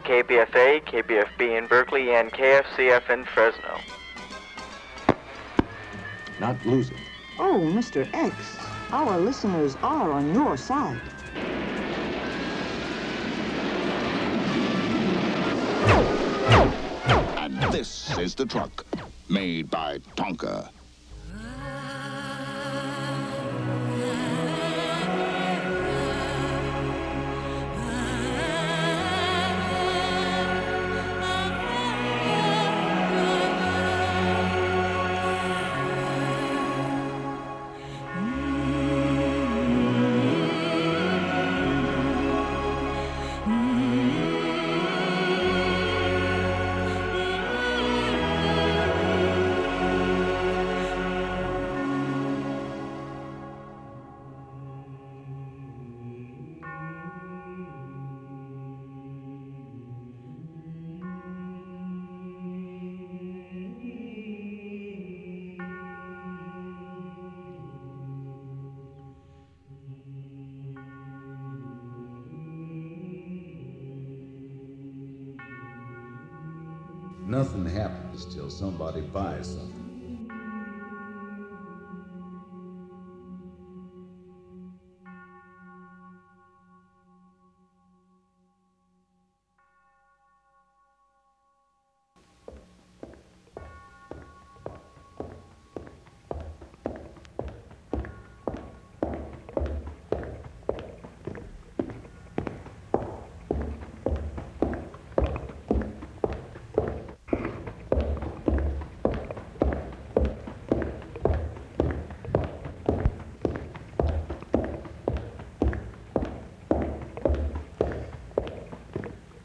is KPFA, KPFB in Berkeley, and KFCF in Fresno. Not losing. Oh, Mr. X, our listeners are on your side. And this is the truck made by Tonka. Somebody buys something.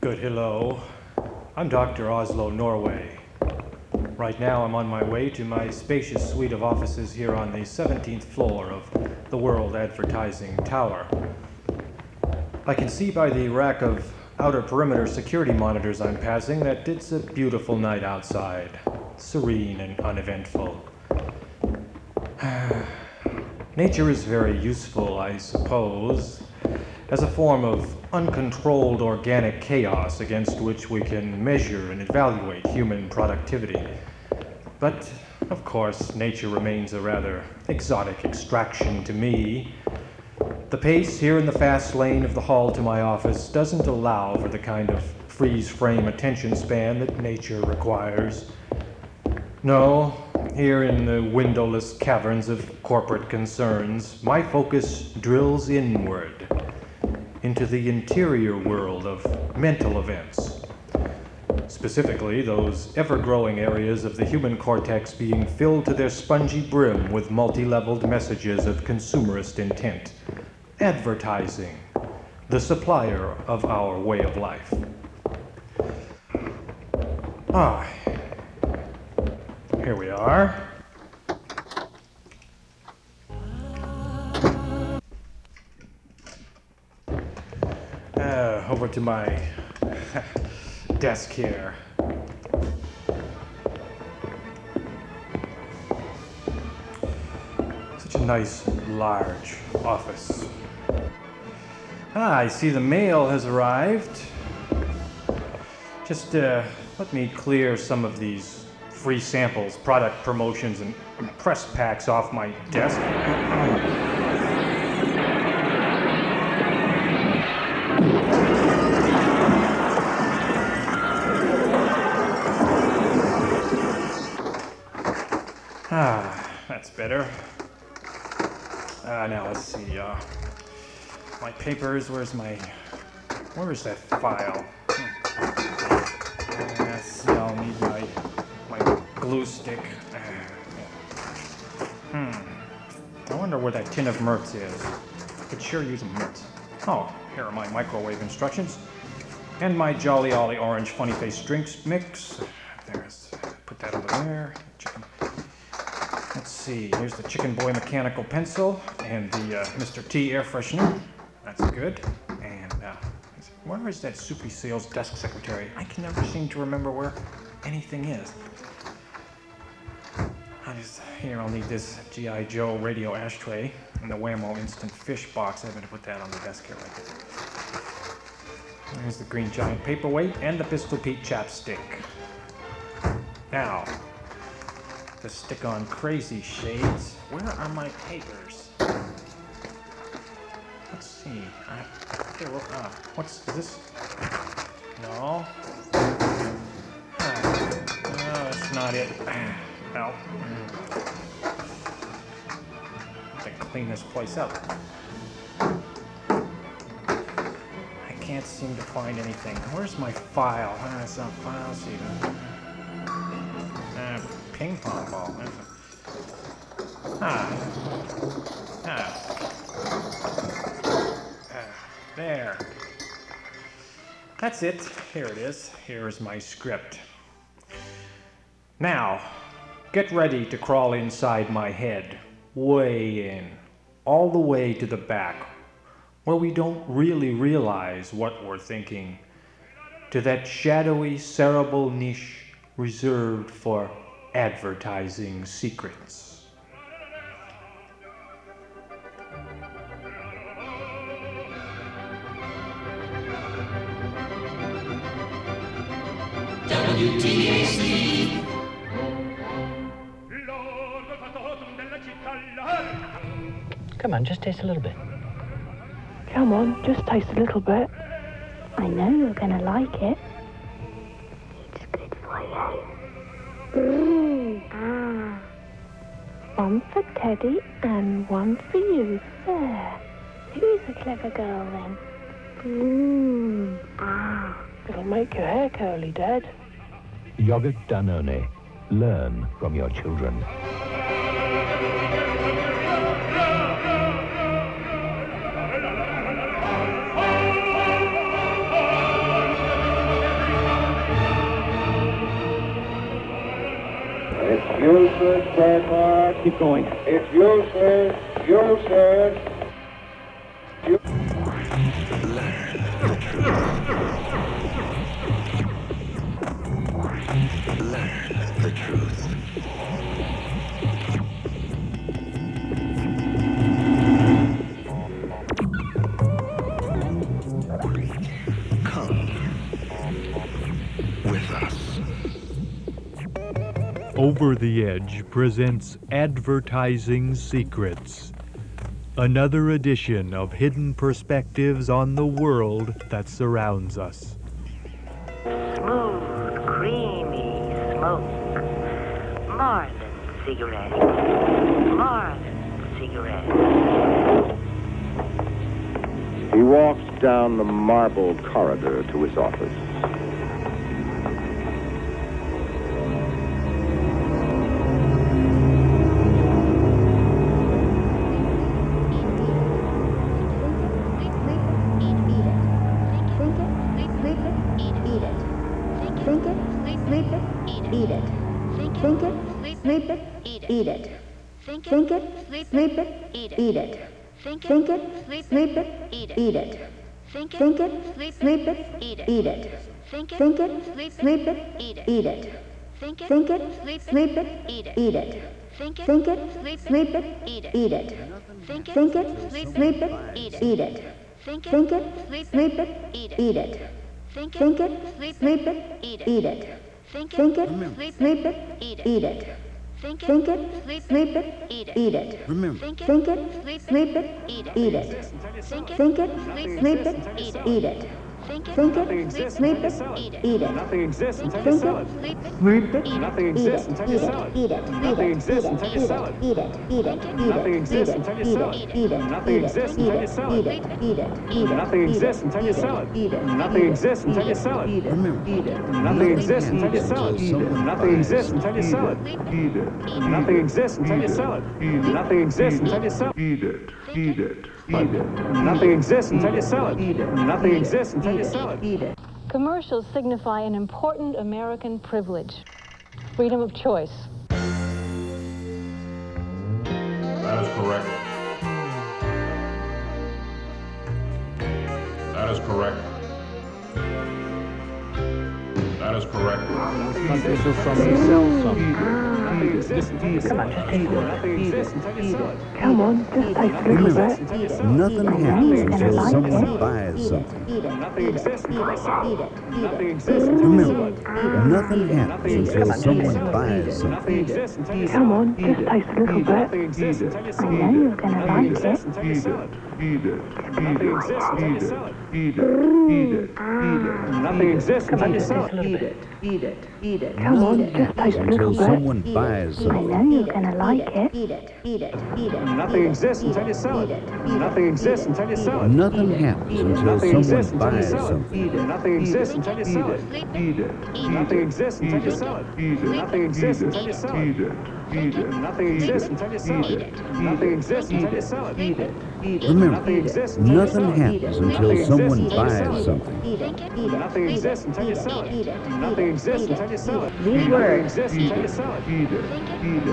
Good hello. I'm Dr. Oslo Norway. Right now, I'm on my way to my spacious suite of offices here on the 17th floor of the World Advertising Tower. I can see by the rack of outer perimeter security monitors I'm passing that it's a beautiful night outside, serene and uneventful. Nature is very useful, I suppose, as a form of uncontrolled organic chaos against which we can measure and evaluate human productivity. But, of course, nature remains a rather exotic extraction to me. The pace here in the fast lane of the hall to my office doesn't allow for the kind of freeze frame attention span that nature requires. No, here in the windowless caverns of corporate concerns, my focus drills inward into the interior world of mental events. Specifically, those ever growing areas of the human cortex being filled to their spongy brim with multi leveled messages of consumerist intent. Advertising, the supplier of our way of life. Ah, here we are. Uh, over to my desk here. Such a nice, large office. Ah, I see the mail has arrived. Just uh, let me clear some of these free samples, product promotions, and press packs off my desk. Better. Ah, now let's see. Uh, my papers. Where's my? Where is that file? Hmm. Yes, I'll need my my glue stick. Hmm. I wonder where that tin of Mertz is. I Could sure use a Mertz. Oh, here are my microwave instructions. And my Jolly Ollie Orange Funny Face Drinks mix. There's, put that over there. Chicken. Let's see, here's the Chicken Boy mechanical pencil and the uh, Mr. T air freshener. That's good. And uh, where is that soupy sales desk secretary? I can never seem to remember where anything is. I just, here, I'll need this G.I. Joe radio ashtray and the Wham-O instant fish box. I'm gonna put that on the desk here right there. There's the green giant paperweight and the Pistol Pete chapstick. Now, to stick on crazy shades, where are my papers? Let's see. I, here, look, uh, what's is this? No. No, that's not it. No. To clean this place up. I can't seem to find anything. Where's my file? Ah, it's not file. Ah, ping pong ball. A- Ah. Ah. Ah. There. That's it. Here it is. Here is my script. Now, get ready to crawl inside my head. Way in. All the way to the back. Where we don't really realize what we're thinking. To that shadowy cerebral niche reserved for advertising secrets. WTAC. Come on, just taste a little bit. Come on, just taste a little bit. I know you're gonna like it. It's good for you. One for Teddy and one for you. There. Who's a clever girl then? Mmm. Ah. It'll make your hair curly, Dad. Yogurt Danone. Learn from your children. Useless, Denmark. Keep going. It's useless, useless. U- Learn the truth. Learn the truth. Over the Edge presents Advertising Secrets, another edition of hidden perspectives on the world that surrounds us. Smooth, creamy smoke. Marlin cigarette. Marlin cigarette. He walks down the marble corridor to his office. eat it. Think it, Think it sleep, sleep it, eat it. Eat it. Think, Think it, sleep, sleep it, eat it. Eat it. Think it, Think it sleep, sleep it, eat it. Eat it. Think it, Think it sleep, sleep it, eat it. Eat it. Think it, Think it sleep it, eat it. Eat it. Think it, Think it sleep it, eat it. Eat it. Think it, Think it sleep it, eat it. Eat it. Think it, Think it sleep it, eat it. Eat it. Think it, Think it sleep it, eat it. Eat it. Think it, Think it sleep it, eat it. Eat it. Think it, sleep it, eat it. Remember, Think it, sleep it, eat it. Think it, sleep it, eat it. Think it, sleep it, eat it. Nothing exists until you Think sell it, it. sleep it, Nothing eat exists it, until you eat sell it, it. eat it, Nothing exists until you sell it. eat it, eat it, eat it, eat it, Nothing exists eat it, until you eat sell it, it. eat it, Nothing eat it, exists until you eat sell it, it. eat it, eat it, Nothing eat it, exists until you eat sell it, it. eat it, Nothing eat it, exists until you eat sell it. Eat it, Remember, eat it, Nothing exists until you sell it. Someone Nothing buys exists until you sell it. Nothing exists until you sell it. Nothing exists until you sell it. Eat it, eat it, eat it. Nothing exists until you sell it. Eat it. Nothing exists until you sell it. eat it. Commercials signify an important American privilege freedom of choice. That is correct. That is correct. That is correct. Come on, just take a look. At. Nothing happens until someone buys something. Remember, nothing happens until someone buys something. Come on, just taste a little bit. I know you're going to like it eat it, eat it, eat it, eat it, eat it, eat it. Nothing exists Eat it. Eat it, eat it eat it. Come on, eat it. just taste a little Until bit. someone buys I know you're gonna like it. Eat it, eat it, eat it. Nothing exists until you sell it. Nothing exists until you sell it. Nothing happens until someone buys something. Nothing exists until you sell it. Nothing exists until you sell it. Nothing exists until you sell it. Nothing exists until you sell it. Nothing exists until you sell it. Remember, Nothing exists until you sell it. happens Nothing until exists someone until you buys something. Eat it, eat it. Nothing exists until you sell it. Nothing exists until you sell it. These Nothing words. exists until you sell it.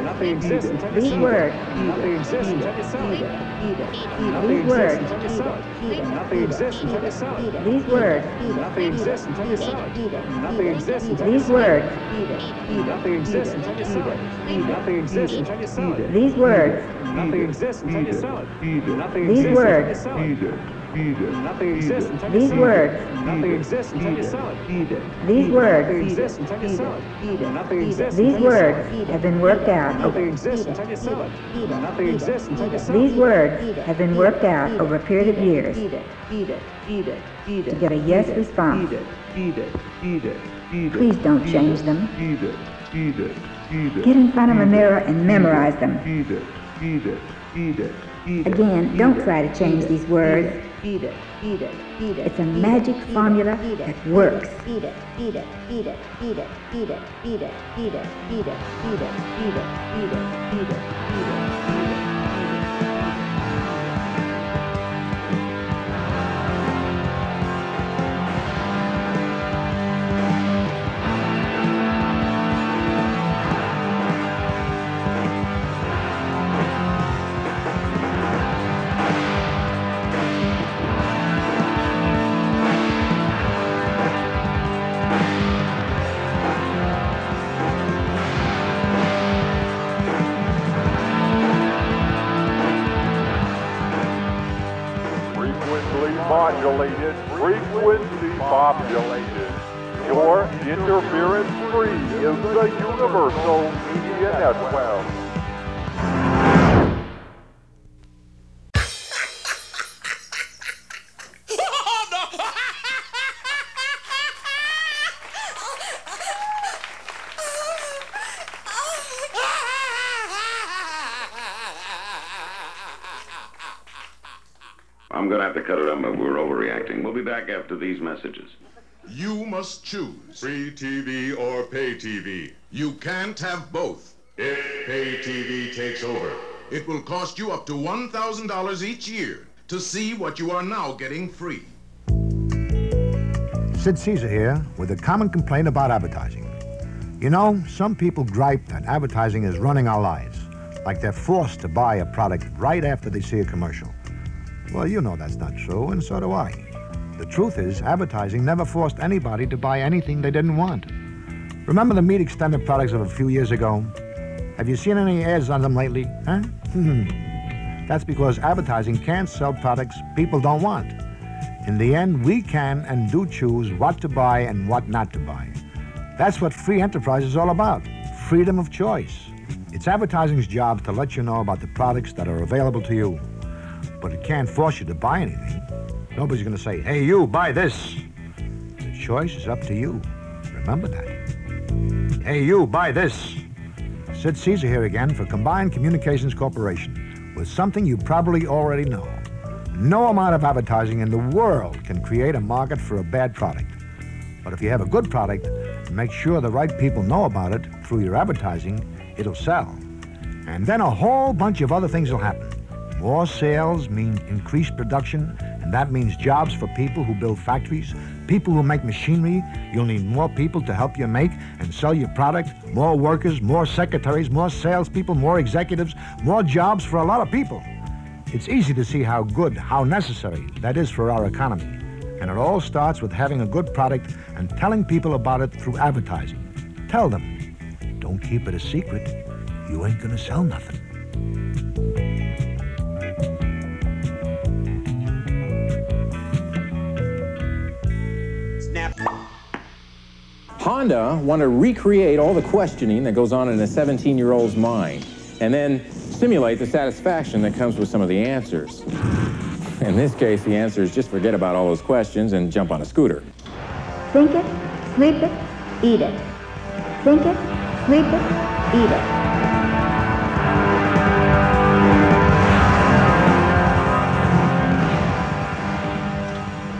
Nothing exists until you These sell it. words. Nothing exists until you sell it. Eat it, Nothing These exists words. until you sell it. Nothing exists until you sell it. These words. Nothing exists until you sell it. Nothing exists until you sell it. words. Nothing exists until you sell it. Nothing exists until you sell it. These words. Nothing exists until you sell it. Nothing exists until you sell it. Nothing exists until you These words. Nothing exists until you sell it. These words. Nothing exists until you sell it. Nothing exists These until you sell words have been worked out. Nothing exists until you sell it. Nothing exists until you sell it. These words have been worked out over a period of years to get a yes response. Please don't change them. Get in front of a mirror and memorize them. Again, don't try to change these words. Eat it, eat it, eat it. It's a magic formula that works. Eat it, eat it, eat it, eat it, eat it, eat it, eat it, eat it, eat it, eat it, eat it, eat it, eat it. I'm going to have to cut it up, but we're overreacting. We'll be back after these messages. You must choose free TV or pay TV. You can't have both. If pay TV takes over, it will cost you up to $1,000 each year to see what you are now getting free. Sid Caesar here with a common complaint about advertising. You know, some people gripe that advertising is running our lives, like they're forced to buy a product right after they see a commercial. Well, you know that's not true, and so do I. The truth is, advertising never forced anybody to buy anything they didn't want. Remember the meat extended products of a few years ago? Have you seen any ads on them lately? Huh? That's because advertising can't sell products people don't want. In the end, we can and do choose what to buy and what not to buy. That's what free enterprise is all about freedom of choice. It's advertising's job to let you know about the products that are available to you. But it can't force you to buy anything. Nobody's going to say, hey, you, buy this. The choice is up to you. Remember that. Hey, you, buy this. Sid Caesar here again for Combined Communications Corporation with something you probably already know. No amount of advertising in the world can create a market for a bad product. But if you have a good product, make sure the right people know about it through your advertising, it'll sell. And then a whole bunch of other things will happen. More sales mean increased production, and that means jobs for people who build factories, people who make machinery. You'll need more people to help you make and sell your product, more workers, more secretaries, more salespeople, more executives, more jobs for a lot of people. It's easy to see how good, how necessary that is for our economy. And it all starts with having a good product and telling people about it through advertising. Tell them. Don't keep it a secret. You ain't gonna sell nothing. Honda want to recreate all the questioning that goes on in a 17-year-old's mind and then simulate the satisfaction that comes with some of the answers. In this case, the answer is just forget about all those questions and jump on a scooter. Think it, sleep it, eat it. Think it, sleep it, eat it.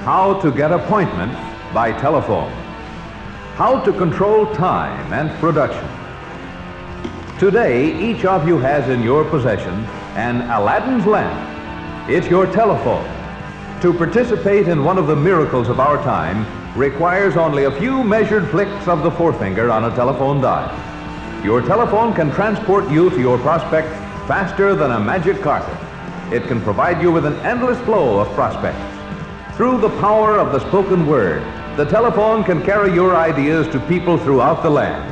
How to get appointments by telephone. How to control time and production. Today, each of you has in your possession an Aladdin's lamp. It's your telephone. To participate in one of the miracles of our time requires only a few measured flicks of the forefinger on a telephone dial. Your telephone can transport you to your prospect faster than a magic carpet. It can provide you with an endless flow of prospects. Through the power of the spoken word, the telephone can carry your ideas to people throughout the land.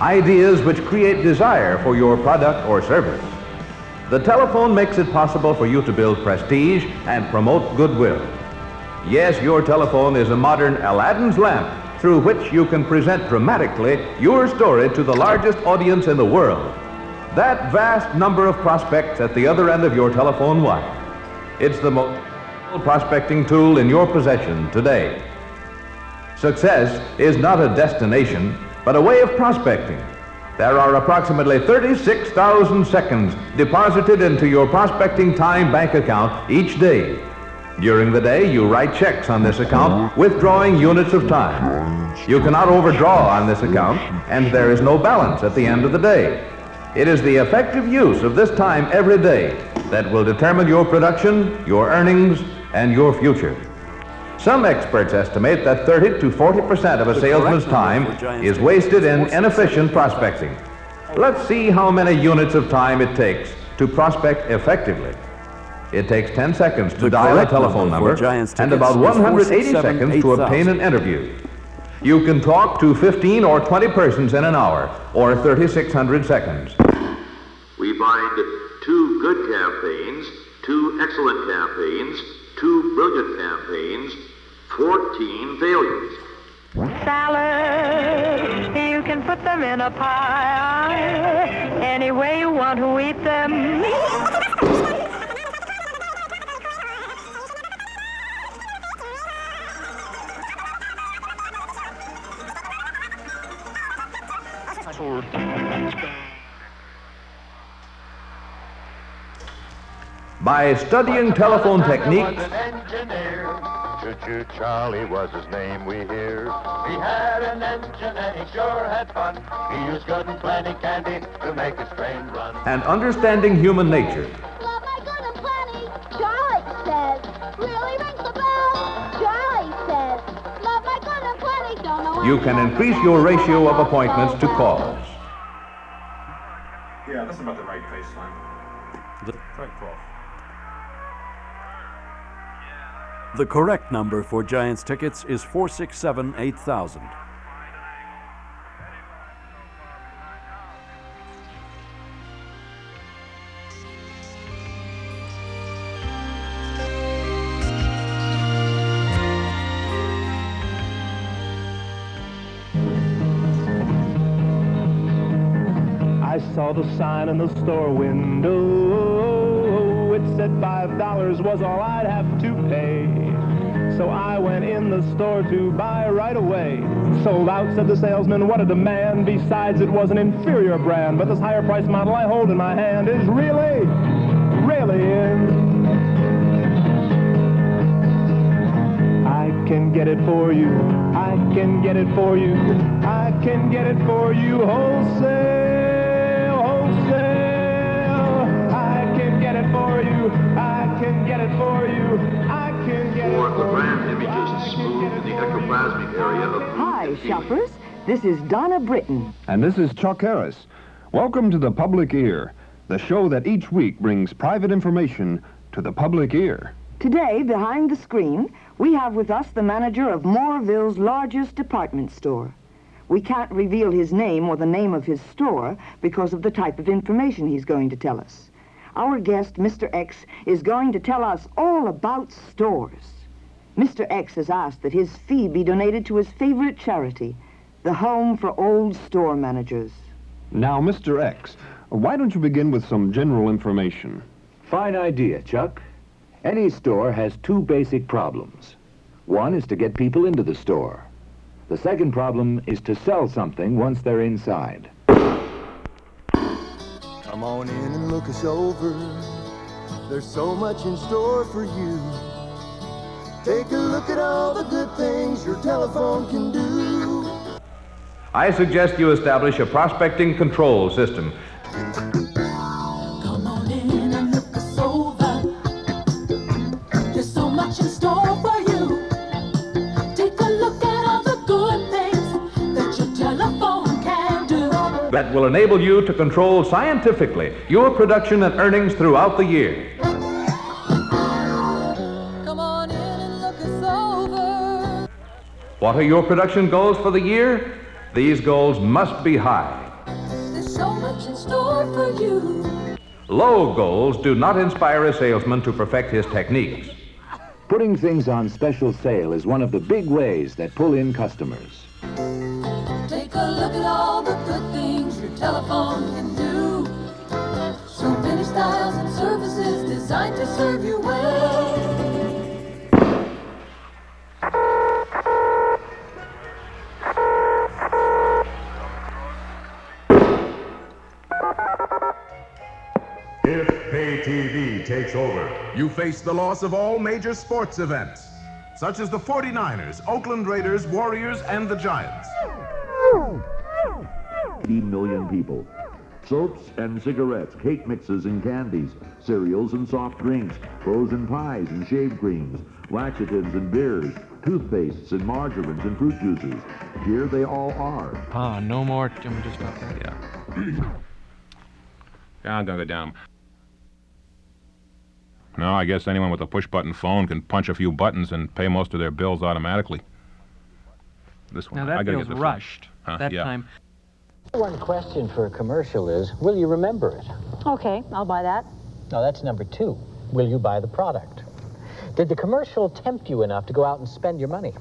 Ideas which create desire for your product or service. The telephone makes it possible for you to build prestige and promote goodwill. Yes, your telephone is a modern Aladdin's lamp through which you can present dramatically your story to the largest audience in the world. That vast number of prospects at the other end of your telephone wire. It's the most prospecting tool in your possession today. Success is not a destination, but a way of prospecting. There are approximately 36,000 seconds deposited into your prospecting time bank account each day. During the day, you write checks on this account, withdrawing units of time. You cannot overdraw on this account, and there is no balance at the end of the day. It is the effective use of this time every day that will determine your production, your earnings, and your future. Some experts estimate that 30 to 40 percent of a salesman's time is wasted in inefficient prospecting. Let's see how many units of time it takes to prospect effectively. It takes 10 seconds to The dial a telephone number number for Giants and about 180 seconds to obtain an interview. You can talk to 15 or 20 persons in an hour or 3,600 seconds. We find two good campaigns, two excellent campaigns, two brilliant campaigns, 14 failures. Salad, you can put them in a pie, any way you want to eat them. By studying telephone techniques, Choo-choo Charlie was his name we hear. He had an engine and he sure had fun. He used good and plenty candy to make his train run. and understanding human nature. Charlie says, really rings the bell. Charlie says, love my good and plenty, don't know You can increase your ratio of appointments to calls. Yeah, that's about the right baseline. The right call. The correct number for Giants tickets is 467 8000. I saw the sign in the store window. It said five dollars was all I'd have to pay. So I went in the store to buy right away. Sold out, said the salesman, what a demand. Besides, it was an inferior brand. But this higher price model I hold in my hand is really, really in. I can get it for you. I can get it for you. I can get it for you wholesale, wholesale. I can get it for you. I can get it for you. I can get it Or for the brand images smooth in the ectoplasmic area of Hi, shoppers. This is Donna Britton. And this is Chuck Harris. Welcome to the Public Ear, the show that each week brings private information to the public ear. Today, behind the screen, we have with us the manager of Moorville's largest department store. We can't reveal his name or the name of his store because of the type of information he's going to tell us. Our guest, Mr. X, is going to tell us all about stores. Mr. X has asked that his fee be donated to his favorite charity, the Home for Old Store Managers. Now, Mr. X, why don't you begin with some general information? Fine idea, Chuck. Any store has two basic problems. One is to get people into the store. The second problem is to sell something once they're inside. Come on in and look us over. There's so much in store for you. Take a look at all the good things your telephone can do. I suggest you establish a prospecting control system. That will enable you to control scientifically your production and earnings throughout the year. Come on in and look us over. What are your production goals for the year? These goals must be high. There's so much in store for you. Low goals do not inspire a salesman to perfect his techniques. Putting things on special sale is one of the big ways that pull in customers. Take a look at all the good things your telephone can do. So many styles and services designed to serve you well. If pay TV takes over, you face the loss of all major sports events, such as the 49ers, Oakland Raiders, Warriors, and the Giants. 80 million people. Soaps and cigarettes, cake mixes and candies, cereals and soft drinks, frozen pies and shaved creams, laxatives and beers, toothpastes and margarines and fruit juices. Here they all are. Ah, no more. Can we just stop there? Yeah. Yeah, I'm gonna go down. No, I guess anyone with a push-button phone can punch a few buttons and pay most of their bills automatically. This one. Now that I gotta feels get rushed. Huh? That yeah. time. One question for a commercial is, will you remember it? Okay, I'll buy that. Now that's number two. Will you buy the product? Did the commercial tempt you enough to go out and spend your money?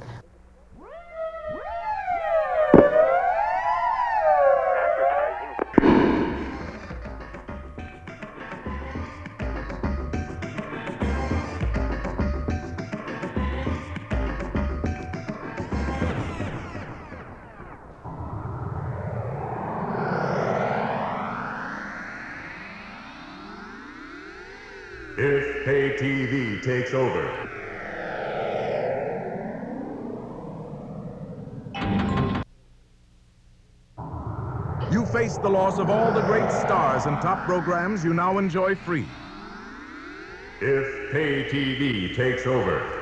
Face the loss of all the great stars and top programs you now enjoy free. If pay TV takes over.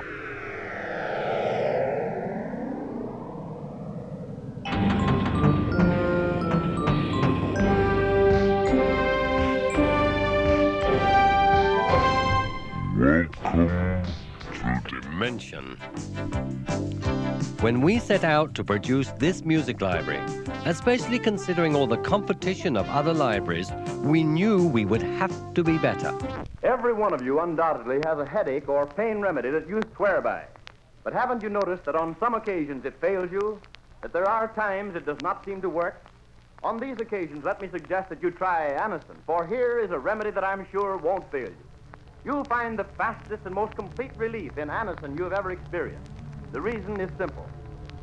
Welcome to Dimension. When we set out to produce this music library, especially considering all the competition of other libraries, we knew we would have to be better. Every one of you undoubtedly has a headache or pain remedy that you swear by. But haven't you noticed that on some occasions it fails you? That there are times it does not seem to work? On these occasions, let me suggest that you try Anacin, for here is a remedy that I'm sure won't fail you. You'll find the fastest and most complete relief in Anacin you have ever experienced. The reason is simple.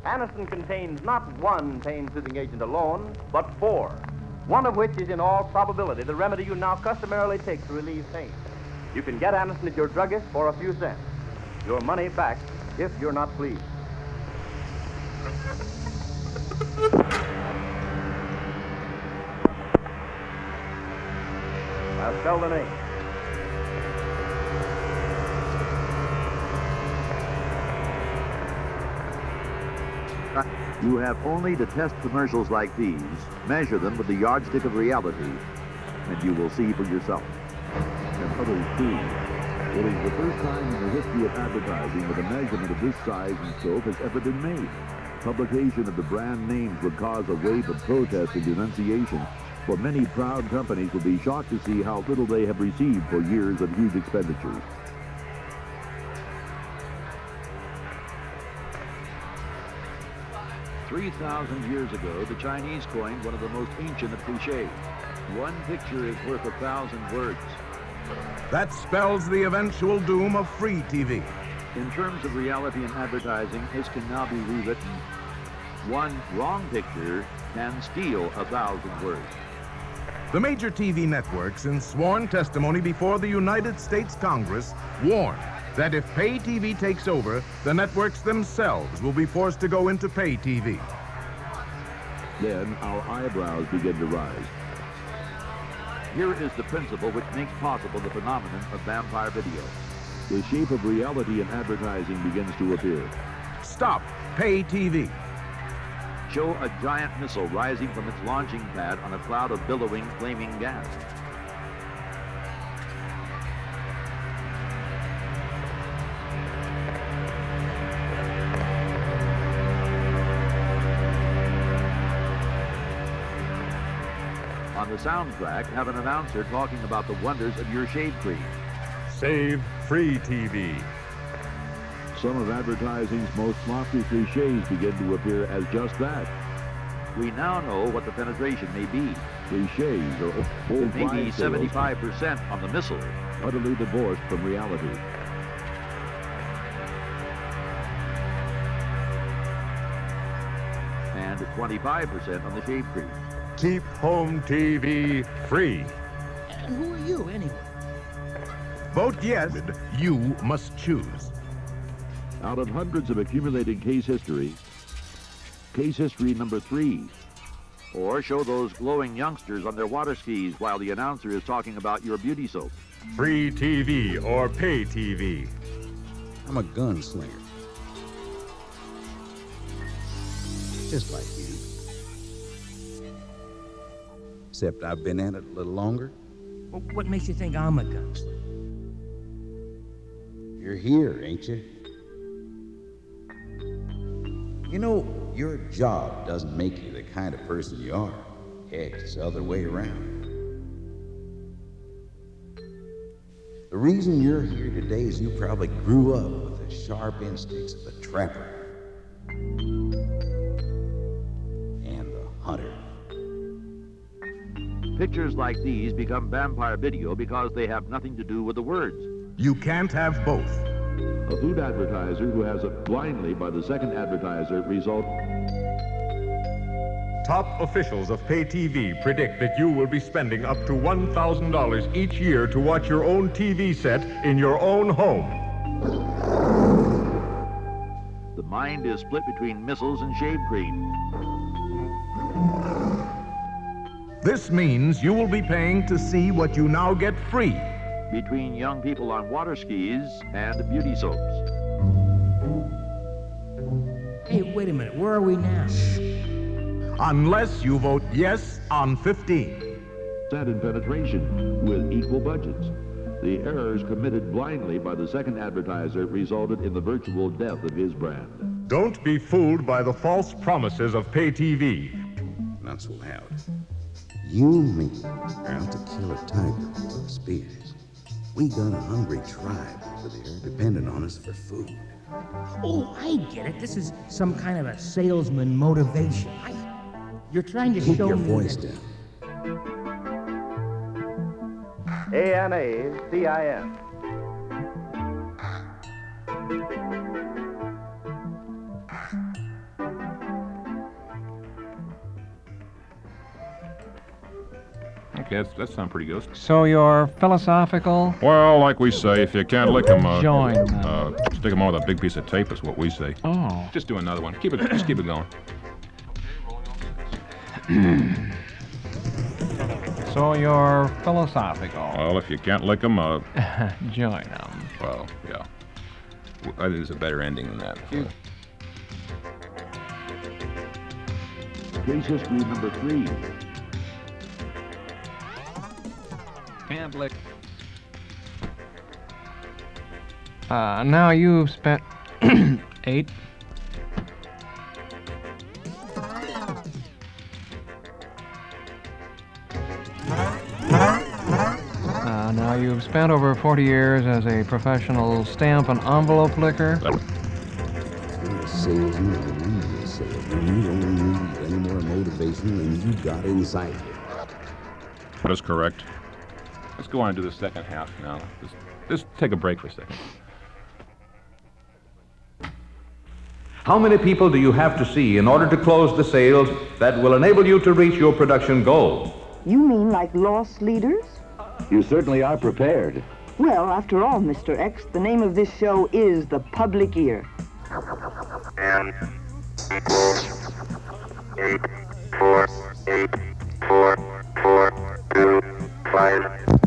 Anacin contains not one pain-soothing agent alone, but four, one of which is in all probability the remedy you now customarily take to relieve pain. You can get Anison at your druggist for a few cents. Your money back if you're not pleased. Now spell the name. You have only to test commercials like these, measure them with the yardstick of reality, and you will see for yourself. And others too. It is the first time in the history of advertising that a measurement of this size and scope has ever been made. Publication of the brand names would cause a wave of protest and denunciation, for many proud companies will be shocked to see how little they have received for years of huge expenditures. Three thousand years ago, the Chinese coined one of the most ancient of cliches. One picture is worth a thousand words. That spells the eventual doom of free TV. In terms of reality and advertising, this can now be rewritten. One wrong picture can steal a thousand words. The major TV networks, in sworn testimony before the United States Congress, warn that if pay TV takes over, the networks themselves will be forced to go into pay TV. Then our eyebrows begin to rise. Here is the principle which makes possible the phenomenon of vampire video. The shape of reality in advertising begins to appear. Stop pay TV. Show a giant missile rising from its launching pad on a cloud of billowing, flaming gas. Soundtrack, have an announcer talking about the wonders of your shade cream. Save free TV. Some of advertising's most lofty cliches begin to appear as just that. We now know what the penetration may be. Cliches are old It may be 75% on the missile, utterly divorced from reality. And 25% on the shave cream. Keep home TV free. And who are you, anyway? Vote yes. You must choose. Out of hundreds of accumulated case history, case history number three. Or show those glowing youngsters on their water skis while the announcer is talking about your beauty soap. Free TV or pay TV. I'm a gunslinger. Just like Except I've been at it a little longer. Well, what makes you think I'm a gunslinger? You're here, ain't you? You know, your job doesn't make you the kind of person you are. Heck, it's the other way around. The reason you're here today is you probably grew up with the sharp instincts of a trapper Pictures like these become vampire video because they have nothing to do with the words. You can't have both. A food advertiser who has it blindly by the second advertiser result Top officials of pay TV predict that you will be spending up to $1,000 each year to watch your own TV set in your own home. the mind is split between missiles and shave cream. This means you will be paying to see what you now get free. Between young people on water skis and beauty soaps. Hey, wait a minute. Where are we now? Unless you vote yes on 15. Set in penetration with equal budgets. The errors committed blindly by the second advertiser resulted in the virtual death of his brand. Don't be fooled by the false promises of pay TV. That's what happened. You and me are out to kill a tiger with our spears. We got a hungry tribe over there depending on us for food. Oh, I get it. This is some kind of a salesman motivation. I, you're trying to Keep show your me voice that- down. A-N-A-C-I-N. Okay, that's, that sounds pretty good. So you're philosophical? Well, like we say, if you can't lick 'em, uh, Join. them. uh, stick 'em on with a big piece of tape is what we say. Oh. Just do another one. Keep it, just keep it going. So you're philosophical. Well, if you can't lick 'em, uh, Join them. well, yeah. W- I think there's a better ending than that. Case history number three. Can't lick. Uh, now you've spent eight. Uh, now you've spent over 40 years as a professional stamp and envelope licker. That is correct. Let's go on and do the second half now. Just, just take a break for a second. How many people do you have to see in order to close the sales that will enable you to reach your production goal? You mean like lost leaders? You certainly are prepared. Well, after all, Mr. X, the name of this show is The Public Ear. And eight, four, eight, four, four, two, five.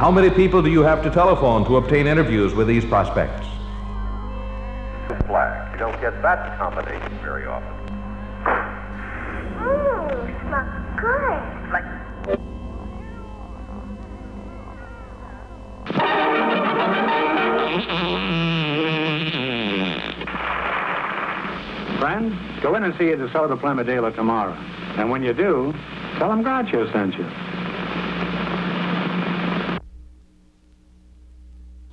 How many people do you have to telephone to obtain interviews with these prospects? Black. You don't get that combination very often. Mmm, it smells good. Like Friend, go in and see a DeSoto Plymouth dealer tomorrow. And when you do, tell him Groucho sent you.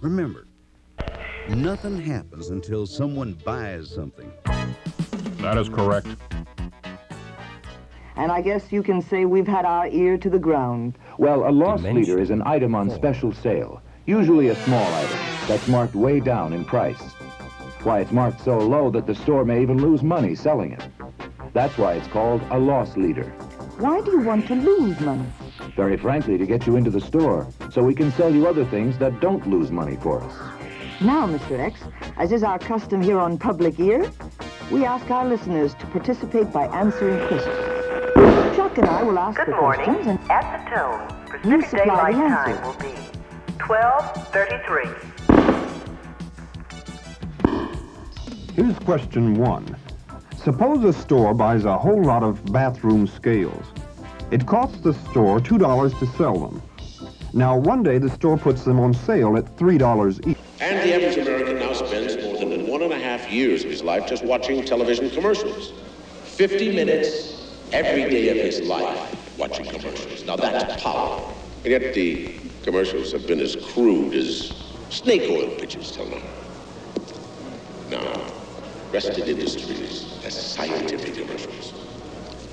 Remember, nothing happens until someone buys something. That is correct. And I guess you can say we've had our ear to the ground. Well, a loss leader is an item on special sale, usually a small item that's marked way down in price. Why, it's marked so low that the store may even lose money selling it. That's why it's called a loss leader. Why do you want to lose money? Very frankly, to get you into the store, so we can sell you other things that don't lose money for us. Now, Mr. X, as is our custom here on Public Ear, we ask our listeners to participate by answering questions. Chuck and I will ask Good the morning. questions and At the tone, you Pacific supply Daylight the Time answers. will be 1233. Here's question one. Suppose a store buys a whole lot of bathroom scales. It costs the store $2 to sell them. Now, one day the store puts them on sale at $3 each. And the average American now spends more than one and a half years of his life just watching television commercials. 50 minutes every day of his life watching commercials. Now that's power. And yet the commercials have been as crude as snake oil pitches till now. Now, Reston Industries has scientific commercials.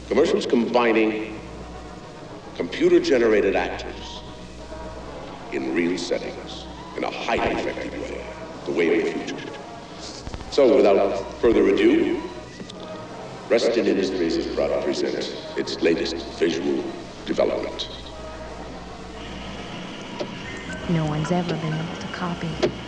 Commercials combining computer-generated actors in real settings in a highly effective way, the way of the future. So, without further ado, Reston Industries is proud to present its latest visual development. No one's ever been able to copy.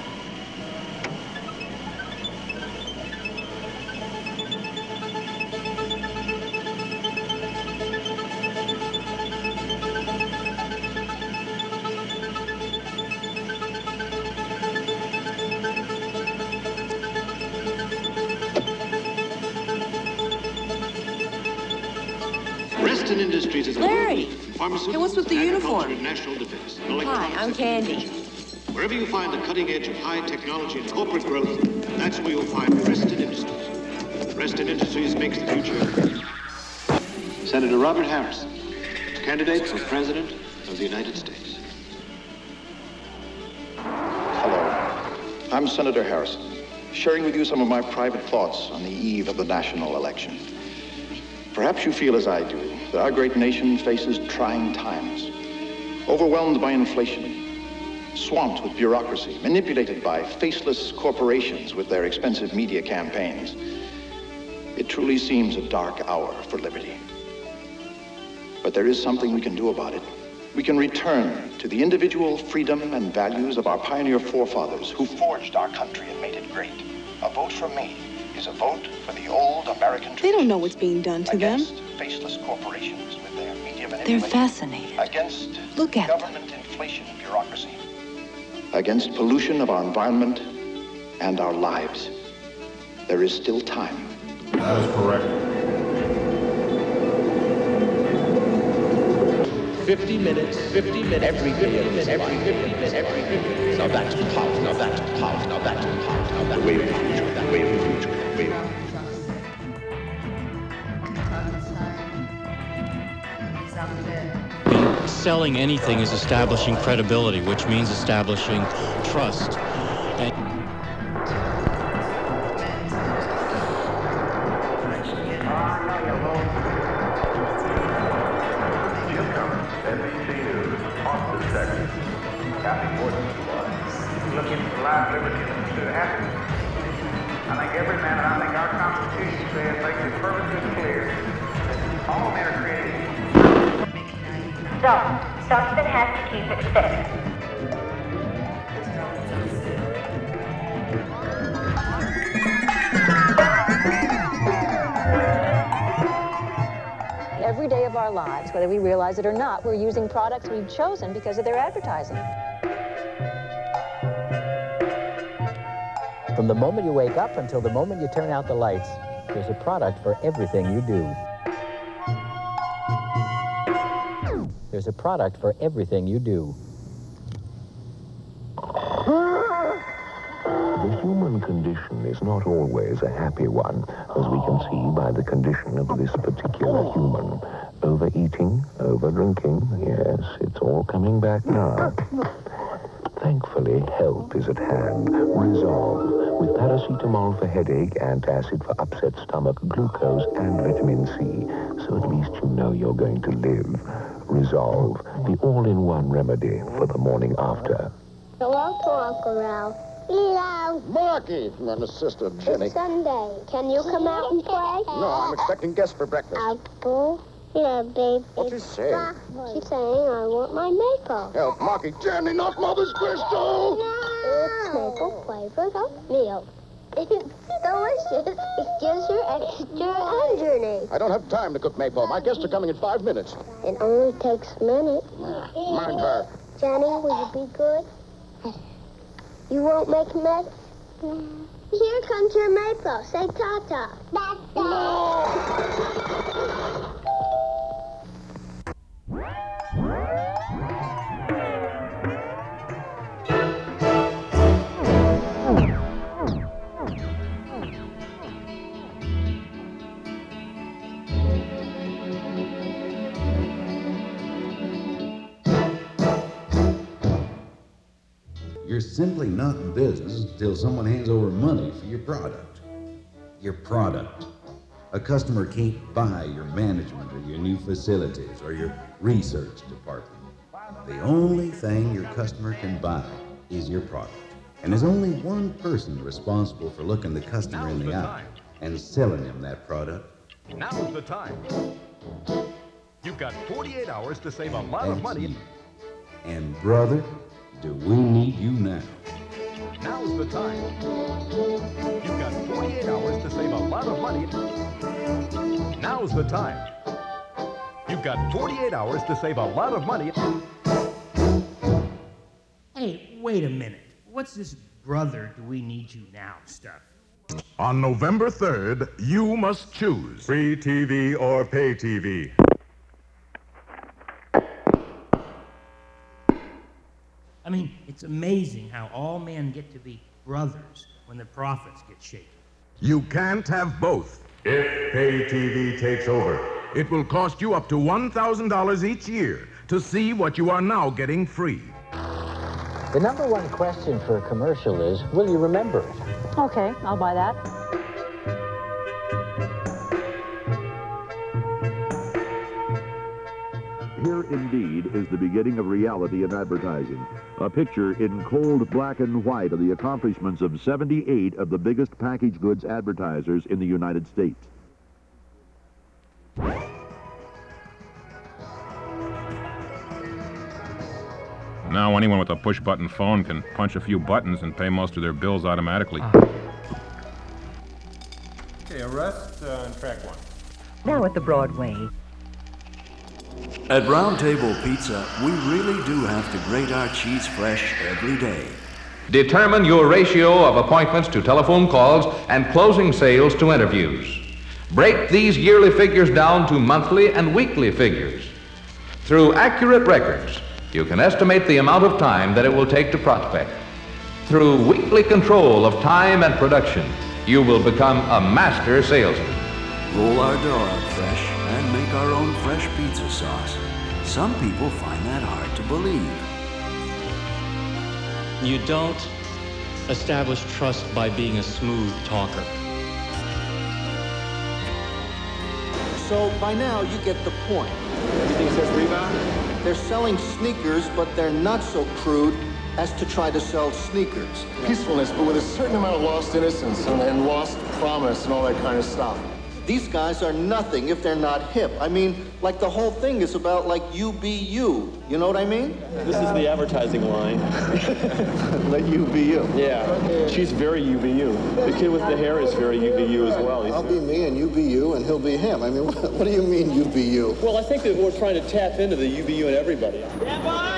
Pharmaceuticals, Hey, with the agriculture, uniform? and national defense. Hi, I'm Candy. Wherever you find the cutting edge of high technology and corporate growth, that's where you'll find Reston Industries. Reston Industries makes the future. Senator Robert Harris, candidate for President of the United States. Hello. I'm Senator Harrison, sharing with you some of my private thoughts on the eve of the national election. Perhaps you feel as I do that our great nation faces trying times, overwhelmed by inflation, swamped with bureaucracy, manipulated by faceless corporations with their expensive media campaigns. It truly seems a dark hour for liberty. But there is something we can do about it. We can return to the individual freedom and values of our pioneer forefathers who forged our country and made it great. A vote for me is a vote for the old American tradition. They don't know what's being done to them faceless corporations with their media. They're fascinating. Against Look at government them. inflation bureaucracy. Against pollution of our environment and our lives. There is still time. That is correct. 50 minutes, 50 minutes, every 50 minutes, every 50 minutes, every 50 minutes. Now that's power, now that's power, now that's power, now that's. The way of the future, the way of the future, way of the future. Selling anything is establishing credibility, which means establishing trust. Not, we're using products we've chosen because of their advertising. From the moment you wake up until the moment you turn out the lights, there's a product for everything you do. There's a product for everything you do. The human condition is not always a happy one, as we can see by the condition of this particular human. Overeating, overdrinking, yes, it's all coming back now. Thankfully, help is at hand. Resolve, with paracetamol for headache, antacid for upset stomach, glucose, and vitamin C. So at least you know you're going to live. Resolve, the all-in-one remedy for the morning after. Hello to Uncle Ralph. Hello. Marky, my sister Jenny. It's Sunday. Can you come out and play? No, I'm expecting guests for breakfast. Apple. Yeah, baby. What's she saying? She's saying I want my maple. Help, Marky. Jenny, not Mother's Crystal. No. It's maple flavored oatmeal. It's delicious. It gives you extra energy. I don't have time to cook maple. My guests are coming in five minutes. It only takes a minute. Mind her. Jenny, will you be good? You won't make a mess? Here comes your maple. Say ta-ta. You're simply not in business until someone hands over money for your product. Your product. A customer can't buy your management or your new facilities or your research department. The only thing your customer can buy is your product. And there's only one person responsible for looking the customer in the eye and selling him that product. Now's the time. You've got 48 hours to save a lot of money. you. And brother, do we need you now? Now's the time. You've got 48 hours to save a lot of money. Now's the time. You've got 48 hours to save a lot of money. Hey, wait a minute. What's this brother do we need you now stuff? On November 3rd, you must choose free TV or pay TV. I mean, it's amazing how all men get to be brothers when the profits get shaken. You can't have both. If pay TV takes over, it will cost you up to $1,000 each year to see what you are now getting free. The number one question for a commercial is, will you remember it? Okay, I'll buy that. Here indeed is the beginning of reality in advertising. A picture in cold black and white of the accomplishments of 78 of the biggest packaged goods advertisers in the United States. Now anyone with a push-button phone can punch a few buttons and pay most of their bills automatically. Okay, arrest uh, and track one. Now at the Broadway. At Round Table Pizza, we really do have to grate our cheese fresh every day. Determine your ratio of appointments to telephone calls and closing sales to interviews. Break these yearly figures down to monthly and weekly figures. Through accurate records, you can estimate the amount of time that it will take to prospect. Through weekly control of time and production, you will become a master salesman. Roll our dog make our own fresh pizza sauce. Some people find that hard to believe. You don't establish trust by being a smooth talker. So by now you get the point. Everything says rebound? They're selling sneakers, but they're not so crude as to try to sell sneakers. Peacefulness, but with a certain amount of lost innocence and, and lost promise and all that kind of stuff. These guys are nothing if they're not hip. I mean, like the whole thing is about like you be you. You know what I mean? This is the advertising line. Let you be you. Yeah, she's very UBU. The kid with the hair is very UBU as well. He's I'll be me and you be you and he'll be him. I mean, what, what do you mean you be you? Well, I think that we're trying to tap into the UBU in everybody. Every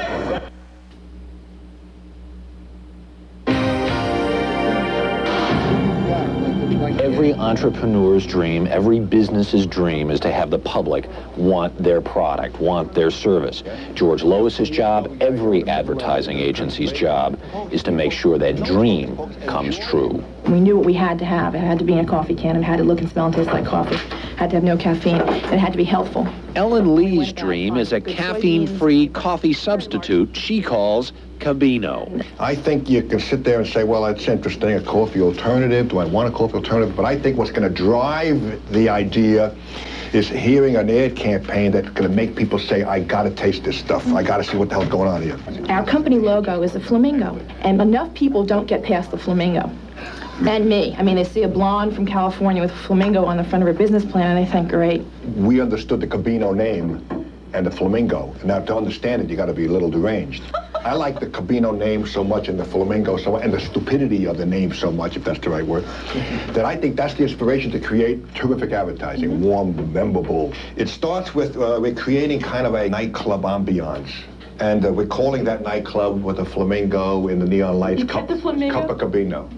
entrepreneur's dream, every business's dream is to have the public want their product, want their service. George Lois's job, every advertising agency's job, is to make sure that dream comes true. We knew what we had to have. It had to be in a coffee can. It had to look and smell and taste like coffee. It had to have no caffeine. It had to be healthful. Ellen Lee's dream is a caffeine-free coffee substitute she calls Cabino. I think you can sit there and say, well, that's interesting, a coffee alternative. Do I want a coffee alternative? But I think what's going to drive the idea is hearing an ad campaign that's going to make people say, I got to taste this stuff. I got to see what the hell's going on here. Our company logo is a flamingo, and enough people don't get past the flamingo. And me. I mean, they see a blonde from California with a flamingo on the front of her business plan, and they think, great. We understood the Cabino name and the flamingo. Now, to understand it, you got to be a little deranged. I like the Cabino name so much and the flamingo so much, and the stupidity of the name so much, if that's the right word, that I think that's the inspiration to create terrific advertising, warm, memorable. It starts with uh, we're creating kind of a nightclub ambiance. And uh, we're calling that nightclub with a flamingo in the neon lights, Cup, Copacabino.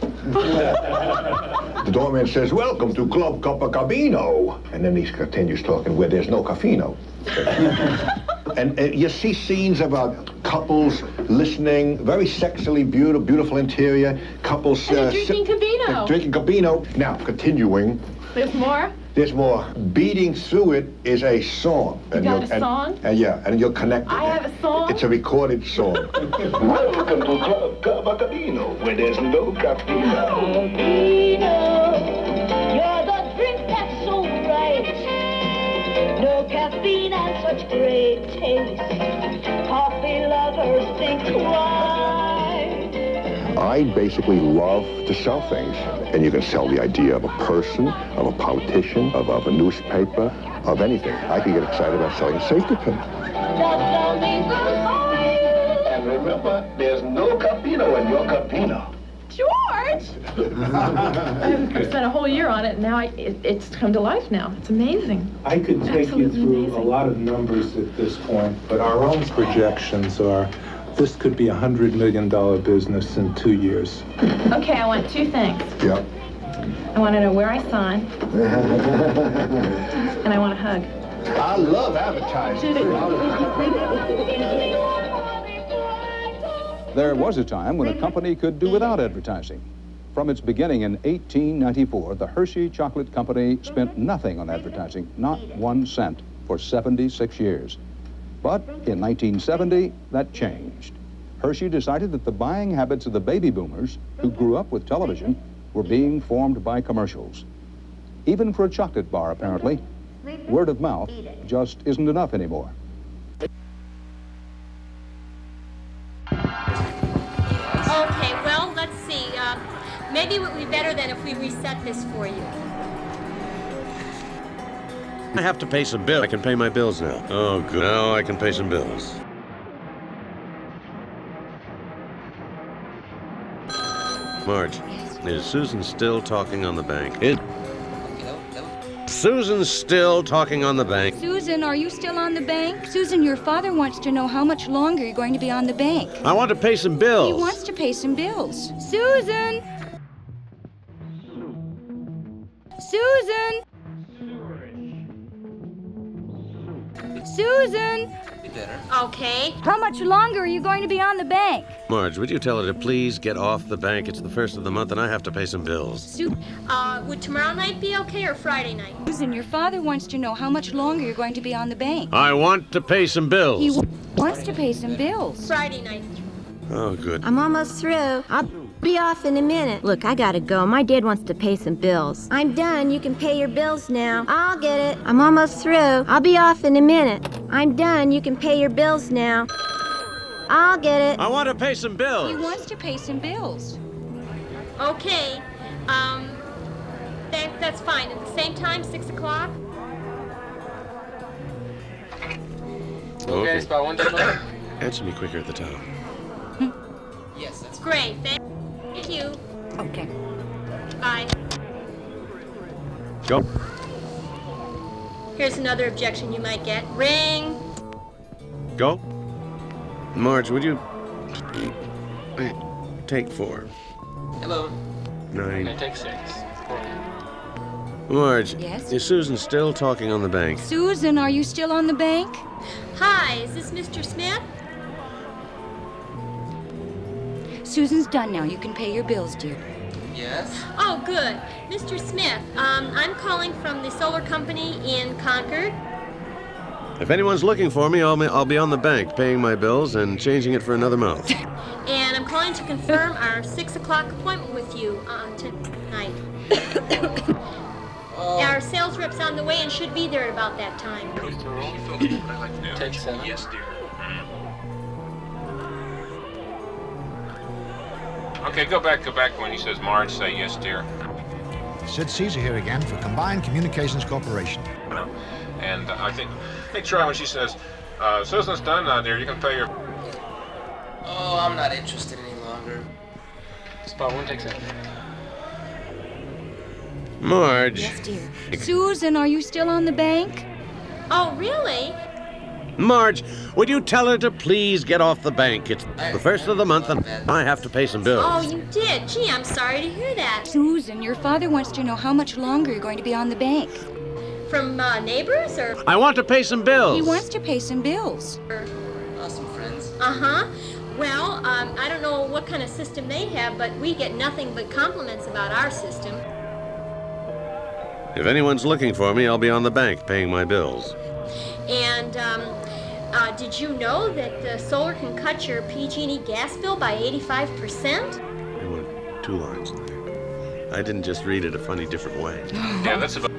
the doorman says, welcome to Club Copacabino. And then he continues talking where there's no cafino. and uh, you see scenes about couples listening, very sexily beautiful, beautiful interior, couples And uh, drinking Cabino. they're drinking Cabino. Now, continuing, There's more? there's more. Beating through it is a song. You got a and- song? And yeah, and you'll connect it. I have a song? It's a recorded song. Welcome to Club Copacabino, where there's no cafino. You're the drink that's so right. No caffeine and such great taste. Coffee lovers think twice. I basically love to sell things. And you can sell the idea of a person, of a politician, of, of a newspaper, of anything. I can get excited about selling a safety pin. And remember, there's no Capino in your Cabino. George! I've spent a whole year on it, and now I, it, it's come to life now. It's amazing. I could take you Absolutely through amazing. a lot of numbers at this point, but our own projections are this could be a $100 million business in two years. Okay, I want two things. Yeah. I want to know where I sign, and I want a hug. I love advertising. There was a time when a company could do without advertising. From its beginning in 1894, the Hershey Chocolate Company spent nothing on advertising, not one cent, for 76 years. But in 1970, that changed. Hershey decided that the buying habits of the baby boomers, who grew up with television, were being formed by commercials. Even for a chocolate bar, apparently, word of mouth just isn't enough anymore. Better than if we reset this for you. I have to pay some bills. I can pay my bills now. Oh, good. Now I can pay some bills. Marge, is Susan still talking on the bank? It. Susan's still talking on the bank. Susan, are you still on the bank? Susan, your father wants to know how much longer you're going to be on the bank. I want to pay some bills. He wants to pay some bills. Susan! Susan! Susan! Okay. How much longer are you going to be on the bank? Marge, would you tell her to please get off the bank? It's the first of the month and I have to pay some bills. Su- Uh, would tomorrow night be okay or Friday night? Susan, your father wants to know how much longer you're going to be on the bank. I want to pay some bills. He w- wants to pay some bills. Friday night. Oh, good. I'm almost through. I'll be off in a minute. Look, I gotta go. My dad wants to pay some bills. I'm done. You can pay your bills now. I'll get it. I'm almost through. I'll be off in a minute. I'm done. You can pay your bills now. I'll get it. I want to pay some bills. He wants to pay some bills. Okay. Um, that, that's fine. At the same time, 6 o'clock? Okay. spot one double. Answer me quicker at the top. yes, that's Great. Thank thank you. Okay. Bye. Go. Here's another objection you might get. Ring. Go. Marge, would you take four? Hello. Nine. Okay, take six. Marge, Yes? is Susan still talking on the bank? Susan, are you still on the bank? Hi, is this Mr. Smith? Susan's done now. You can pay your bills, dear. Yes. Oh, good. Mr. Smith, um, I'm calling from the solar company in Concord. If anyone's looking for me, I'll, I'll be on the bank paying my bills and changing it for another month. And I'm calling to confirm our 6 o'clock appointment with you uh, tonight. Our sales rep's on the way and should be there about that time. Take seven. Yes, dear. Okay, go back, go back when he says Marge, say yes, dear. Sid Caesar here again for Combined Communications Corporation. And uh, I think, hey, try when she says, uh, Susan's done now, dear. You can pay your. Oh, I'm not interested any longer. Spot one, take seven. Marge. Yes, dear. Susan, are you still on the bank? Oh, really? Marge, would you tell her to please get off the bank? It's the first of the month and I have to pay some bills. Oh, you did? Gee, I'm sorry to hear that. Susan, your father wants to know how much longer you're going to be on the bank. From uh, neighbors or? I want to pay some bills. He wants to pay some bills. Awesome friends. Uh huh. Well, um, I don't know what kind of system they have, but we get nothing but compliments about our system. If anyone's looking for me, I'll be on the bank paying my bills. And um, uh, did you know that the solar can cut your PG&E gas bill by 85%? There were two lines in there. I didn't just read it a funny different way. Yeah, that's about.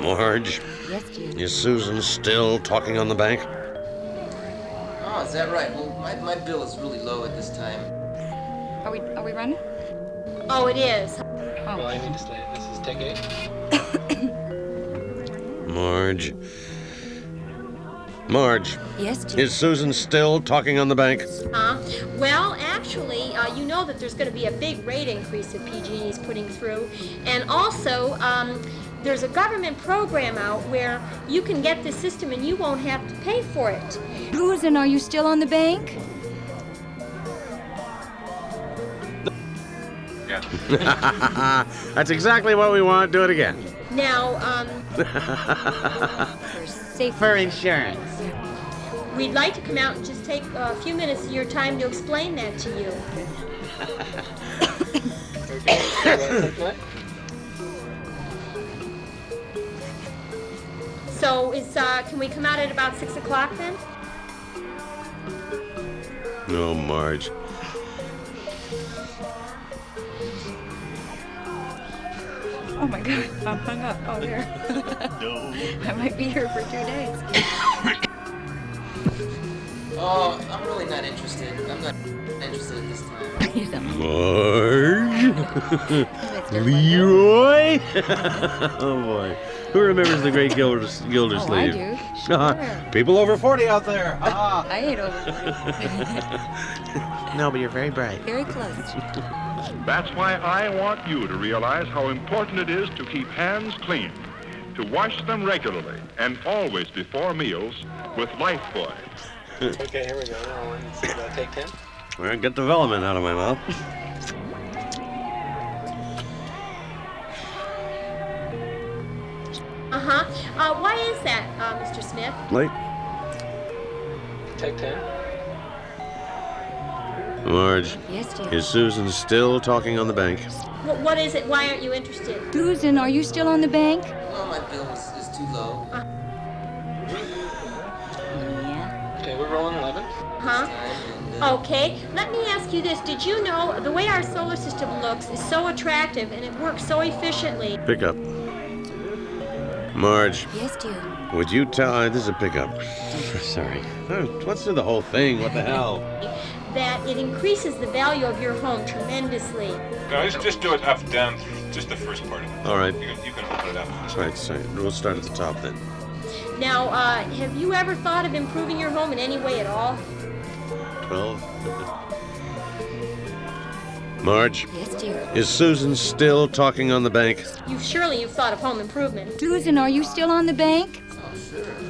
Marge, Yes, dear. is Susan still talking on the bank? Oh, is that right? Well, my, my bill is really low at this time. Are we are we running? Oh, it is. Well, I need to stay. This is take eight. Marge. Marge, Yes, dear. is Susan still talking on the bank? Uh, well, actually, uh, you know that there's going to be a big rate increase that PG&E is putting through, and also um, there's a government program out where you can get the system and you won't have to pay for it. Susan, are you still on the bank? Yeah. That's exactly what we want. Do it again. Now, um, For insurance. we'd like to come out and just take a few minutes of your time to explain that to you. So, is uh, can we come out at about six o'clock then? No, Marge. Oh my God, I'm hung up. Oh, there. I might be here for two days. Oh, I'm really not interested. I'm not interested at this time. Marge? Leroy? oh boy. Who remembers the great Gilder- Gildersleeve? Oh, I do. Uh-huh. People over 40 out there. Ah. I ain't over. 40. no, but you're very bright. Very close. That's why I want you to realize how important it is to keep hands clean, to wash them regularly and always before meals with Lifebuoy. okay, here we go. Now, one, so, uh, take ten. Well, get development out of my mouth. Uh huh. Uh, why is that, uh, Mr. Smith? Late? Take 10. Marge. Yes, dear. Is Susan still talking on the bank? Wh- what is it? Why aren't you interested? Susan, are you still on the bank? Oh, my bill is, is too low. Yeah. Okay, we're rolling 11. Huh? Okay, let me ask you this. Did you know the way our solar system looks is so attractive and it works so efficiently Pick up. Marge, Yes, dear. would you tell. Uh, this is a pickup. Sorry. Uh, Let's do the whole thing. What the hell? that it increases the value of your home tremendously? Guys, just do it up, down, just the first part of it. All right. You can, you can open it up. Right, sorry. We'll start at the top then. Now, uh, have you ever thought of improving your home in any way at all? 12. Marge, Yes, dear. is Susan still talking on the bank? You surely you've thought of home improvement. Susan, are you still on the bank?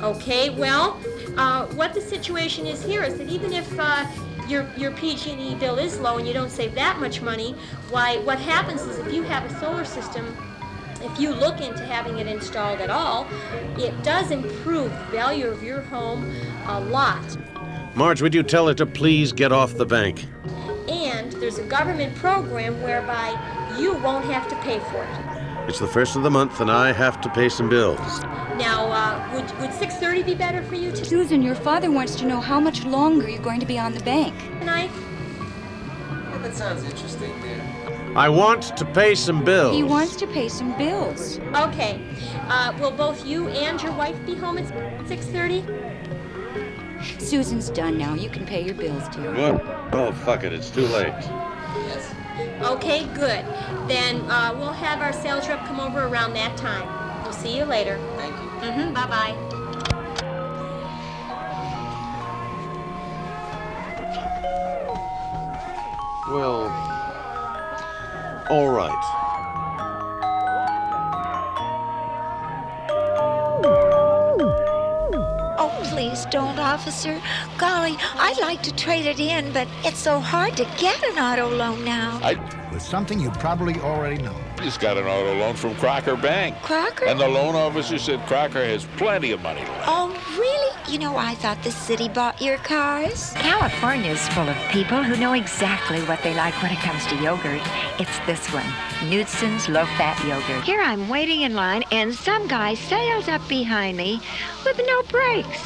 Okay, well, uh, what the situation is here is that even if uh, your your PG&E bill is low and you don't save that much money, why what happens is if you have a solar system, if you look into having it installed at all, it does improve the value of your home a lot. Marge, would you tell her to please get off the bank? And there's a government program whereby you won't have to pay for it. It's the first of the month and I have to pay some bills. Now, uh, would would 6:30 be better for you To- Susan, your father wants to know how much longer you're going to be on the bank. tonight? Yeah, that sounds interesting there. I want to pay some bills. He wants to pay some bills. Okay. Uh, will both you and your wife be home at 6:30? Susan's done now. You can pay your bills, dear. What? Oh, fuck it. It's too late. Yes. Okay, good. Then uh, we'll have our sales rep come over around that time. We'll see you later. Thank you. Mm-hmm. Bye bye. Well, all right. Please don't, officer. Golly, I'd like to trade it in, but it's so hard to get an auto loan now. With something you probably already know. Just got an auto loan from Crocker Bank. Crocker? And the loan officer said Crocker has plenty of money left. Oh, really? You know, I thought the city bought your cars. California's full of people who know exactly what they like when it comes to yogurt. It's this one, Knudsen's low-fat yogurt. Here I'm waiting in line, and some guy sails up behind me with no brakes.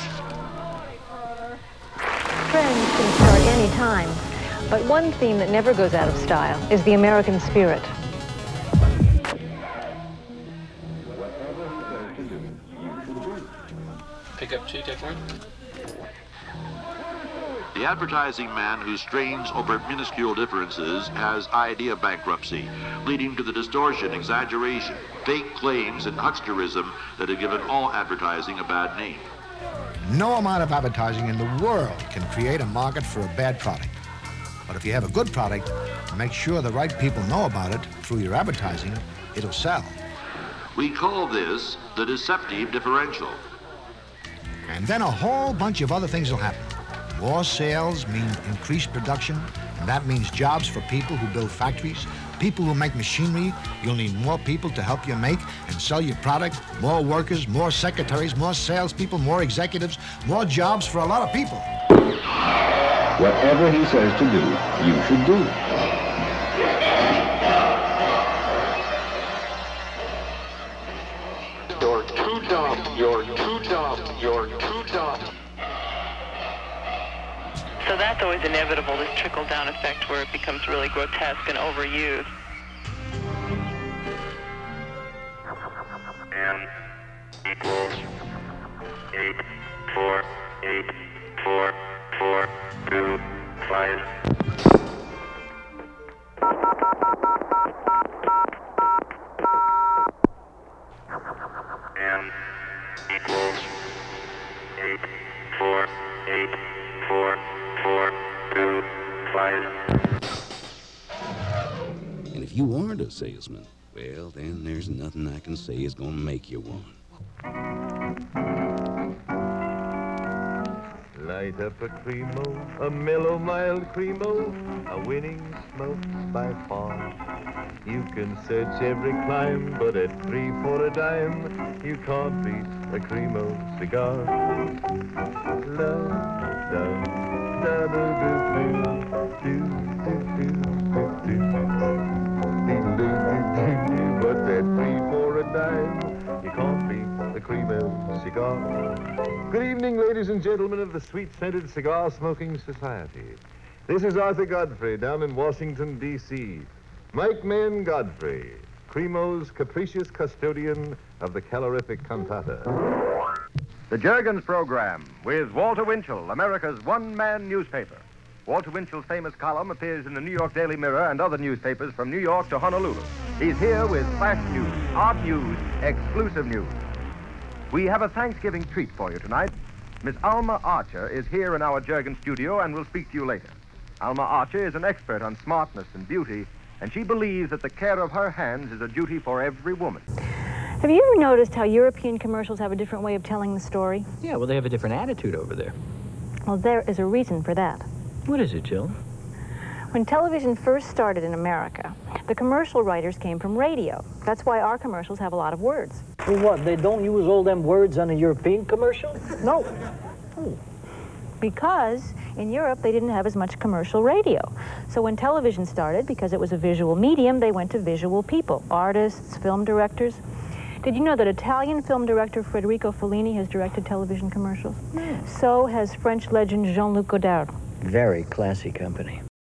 Trends can start any time, but one theme that never goes out of style is the American spirit. Pick up two, take one. The advertising man who strains over minuscule differences has idea bankruptcy, leading to the distortion, exaggeration, fake claims, and hucksterism that have given all advertising a bad name. No amount of advertising in the world can create a market for a bad product. But if you have a good product, make sure the right people know about it through your advertising, it'll sell. We call this the deceptive differential. And then a whole bunch of other things will happen. More sales mean increased production, and that means jobs for people who build factories, people who make machinery. You'll need more people to help you make and sell your product, more workers, more secretaries, more salespeople, more executives, more jobs for a lot of people. Whatever he says to do, you should do. You're too dumb. You're too dumb. You're too dumb. So that's always inevitable, this trickle-down effect where it becomes really grotesque and overused. M equals eight four eight four four And if you aren't a salesman, well, then there's nothing I can say is gonna make you one. Light up a cremo, a mellow, mild cremo, a winning smoke by far. You can search every clime, but at three for a dime, you can't beat a cremo cigar. La, da, da, da, do, do, do, do, do, do, do, do, do, do, but at three for a dime, cremo cigar. Good evening, ladies and gentlemen of the Sweet Scented Cigar Smoking Society. This is Arthur Godfrey down in Washington, D.C. Mike Mayen Godfrey, Cremo's capricious custodian of the calorific cantata. The Jergens Program with Walter Winchell, America's one man newspaper. Walter Winchell's famous column appears in the New York Daily Mirror and other newspapers from New York to Honolulu. He's here with flash news, art news, exclusive news. We have a Thanksgiving treat for you tonight. Miss Alma Archer is here in our Jergen studio and will speak to you later. Alma Archer is an expert on smartness and beauty, and she believes that the care of her hands is a duty for every woman. Have you ever noticed how European commercials have a different way of telling the story? Yeah, well, they have a different attitude over there. Well, there is a reason for that. What is it, Jill? When television first started in America, the commercial writers came from radio. That's why our commercials have a lot of words. Well, what, they don't use all them words on a European commercial? No. Because in Europe, they didn't have as much commercial radio. So when television started, because it was a visual medium, they went to visual people, artists, film directors. Did you know that Italian film director Federico Fellini has directed television commercials? Hmm. So has French legend Jean-Luc Godard. Very classy company.